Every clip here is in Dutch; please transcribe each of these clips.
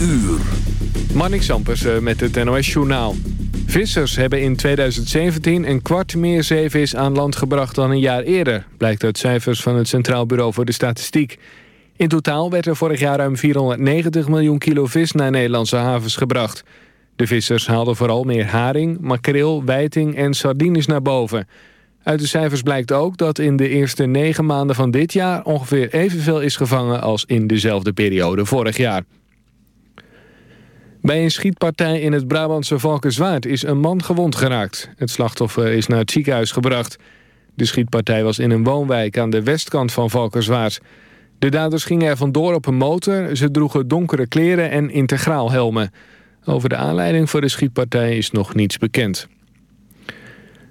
uur. Marnik Sampers eh, met het NOS-journaal. Vissers hebben in 2017 een kwart meer zeevis aan land gebracht dan een jaar eerder... blijkt uit cijfers van het Centraal Bureau voor de Statistiek. In totaal werd er vorig jaar ruim 490 miljoen kilo vis naar Nederlandse havens gebracht. De vissers haalden vooral meer haring, makreel, wijting en sardines naar boven. Uit de cijfers blijkt ook dat in de eerste negen maanden van dit jaar... ongeveer evenveel is gevangen als in dezelfde periode vorig jaar. Bij een schietpartij in het Brabantse Valkenswaard is een man gewond geraakt. Het slachtoffer is naar het ziekenhuis gebracht. De schietpartij was in een woonwijk aan de westkant van Valkenswaard. De daders gingen er vandoor op een motor. Ze droegen donkere kleren en integraal helmen. Over de aanleiding voor de schietpartij is nog niets bekend.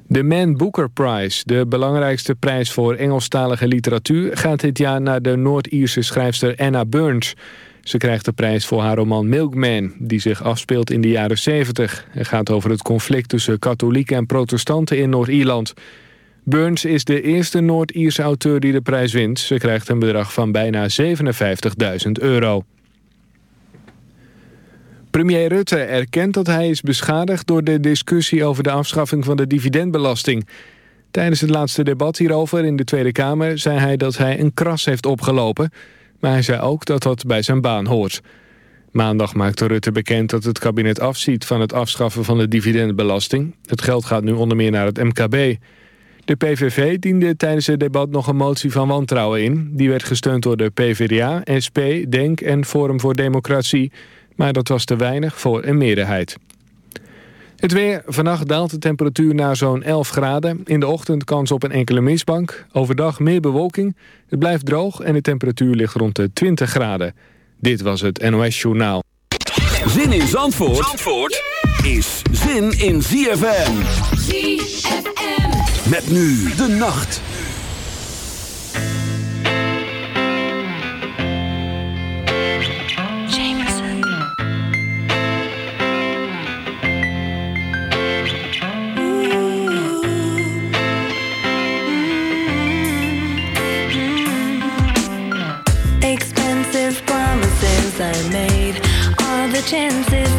De Man Booker Prize, de belangrijkste prijs voor Engelstalige literatuur... gaat dit jaar naar de Noord-Ierse schrijfster Anna Burns... Ze krijgt de prijs voor haar roman Milkman, die zich afspeelt in de jaren 70. Het gaat over het conflict tussen katholieken en protestanten in Noord-Ierland. Burns is de eerste Noord-Ierse auteur die de prijs wint. Ze krijgt een bedrag van bijna 57.000 euro. Premier Rutte erkent dat hij is beschadigd door de discussie over de afschaffing van de dividendbelasting. Tijdens het laatste debat hierover in de Tweede Kamer zei hij dat hij een kras heeft opgelopen... Maar hij zei ook dat dat bij zijn baan hoort. Maandag maakte Rutte bekend dat het kabinet afziet van het afschaffen van de dividendbelasting. Het geld gaat nu onder meer naar het MKB. De PVV diende tijdens het debat nog een motie van wantrouwen in. Die werd gesteund door de PvdA, SP, DENK en Forum voor Democratie. Maar dat was te weinig voor een meerderheid. Het weer. Vannacht daalt de temperatuur naar zo'n 11 graden. In de ochtend kans op een enkele mistbank. Overdag meer bewolking. Het blijft droog en de temperatuur ligt rond de 20 graden. Dit was het NOS Journaal. Zin in Zandvoort, Zandvoort is zin in ZFM. ZFM. Met nu de nacht. Chances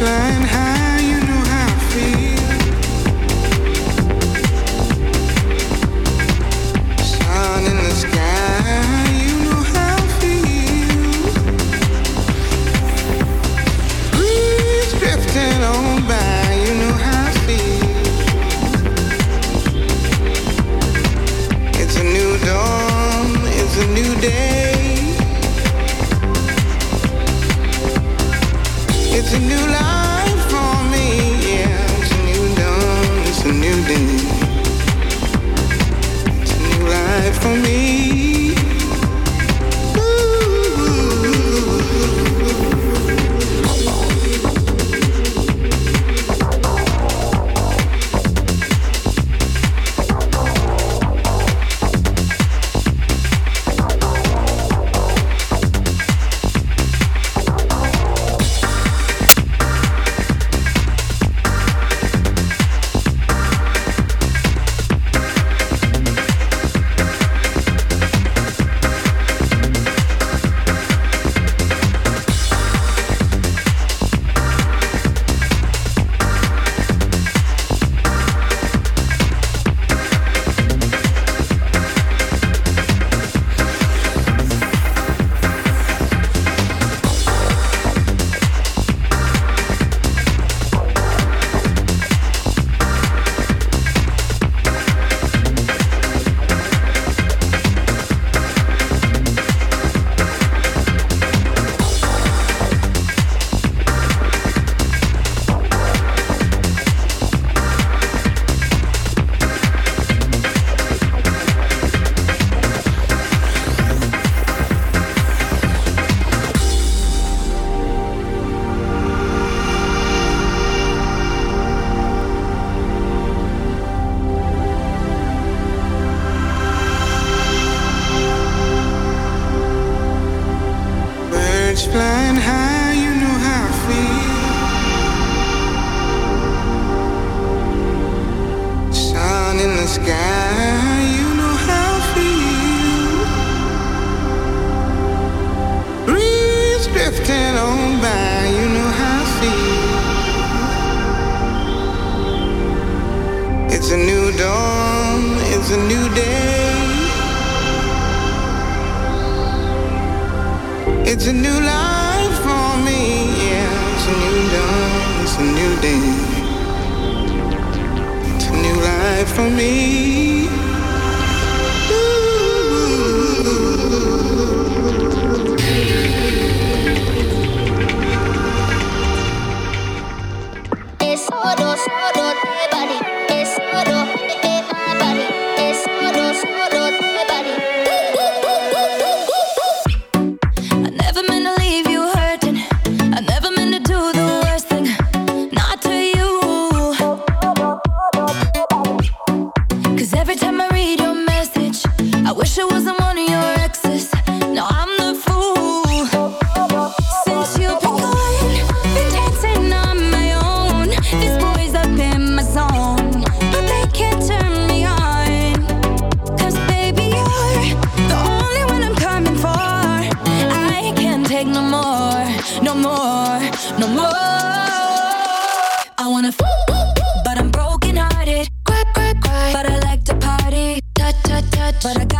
claim more, no more. I wanna but I'm broken hearted. Quack, quack, quack. But I like to party. Tut, tut, tut. But I got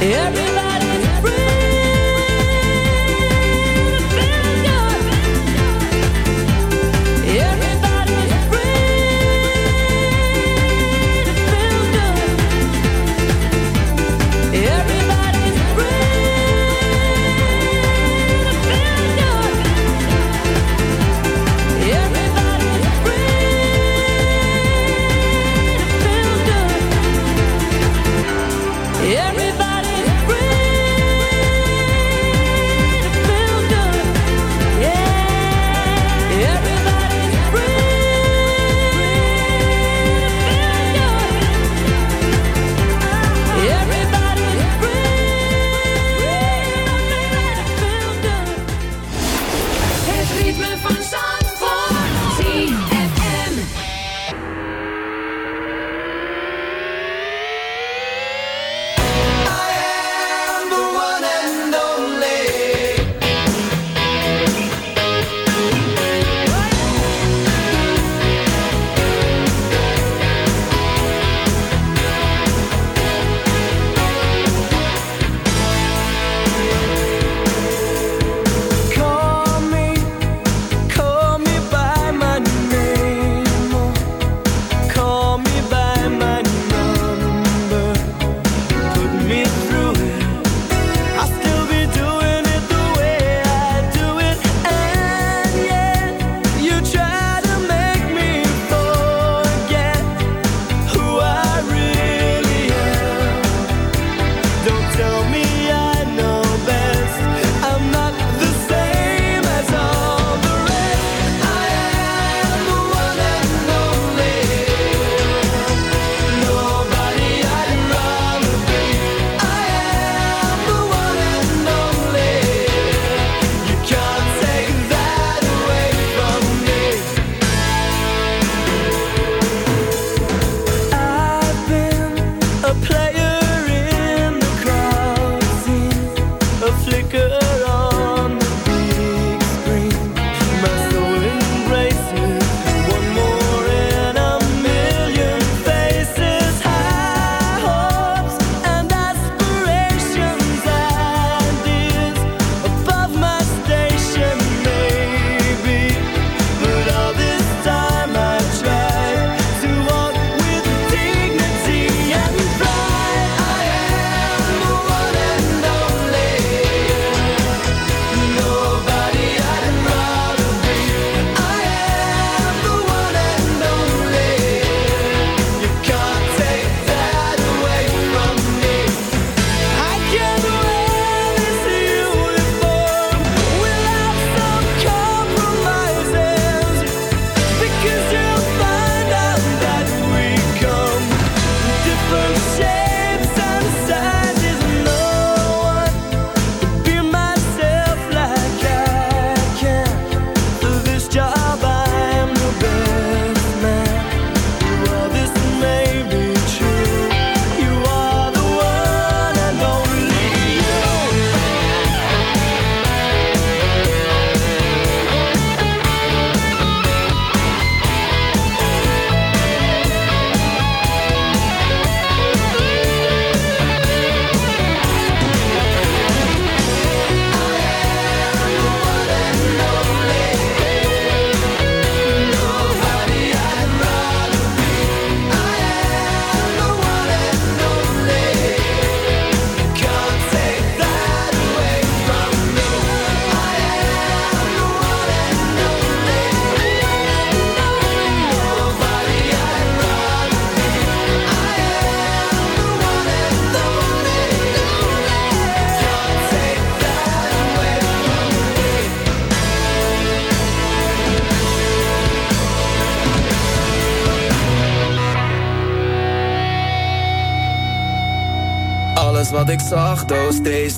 Every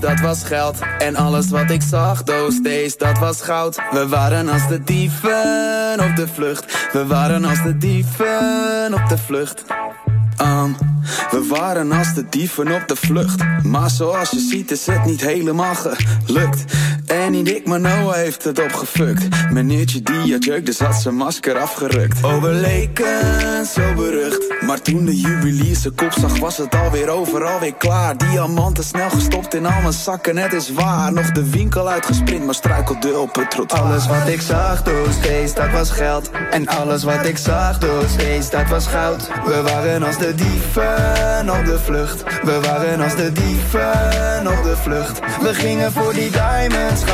dat was geld. En alles wat ik zag, those days, dat was goud. We waren als de dieven op de vlucht. We waren als de dieven op de vlucht. Um, we waren als de dieven op de vlucht. Maar zoals je ziet is het niet helemaal gelukt. Niet ik, maar Noah heeft het opgefukt. Meneertje die had jeuk, dus had zijn masker afgerukt. Oh, we leken zo berucht. Maar toen de juwelier zijn kop zag, was het alweer overal weer klaar. Diamanten snel gestopt in al mijn zakken, het is waar. Nog de winkel uitgesprint, maar struikelde op het trottoir. Alles wat ik zag, those days, dat was geld. En alles wat ik zag, those days, dat was goud. We waren als de dieven op de vlucht. We waren als de dieven op de vlucht. We gingen voor die diamonds,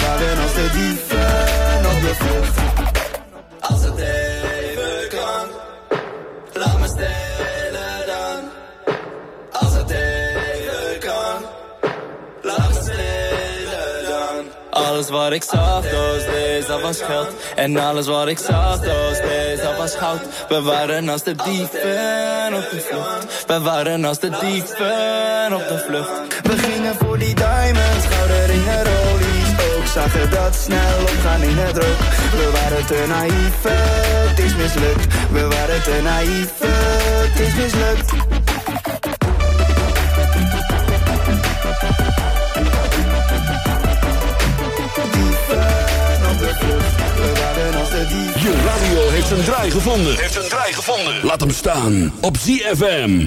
Waren als de dieven op de vlucht. Als het even kan, laat me stelen dan. Als het even kan, laat me stelen dan. Alles wat ik zag, those days, dat was geld. En alles wat ik zag, those days, dat was goud. We waren als de dieven op de vlucht. We waren als de dieven op de vlucht. We gingen voor die diamonds, Dat snel opgaan in het rook. We waren te naïef, het is mislukt. We waren te naïef, het is mislukt. We waren. Je radio heeft een draai gevonden. Heeft een draai gevonden. Laat hem staan op ZFM.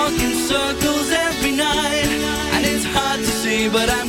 walk in circles every night. And it's hard to see but I'm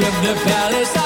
of the palace.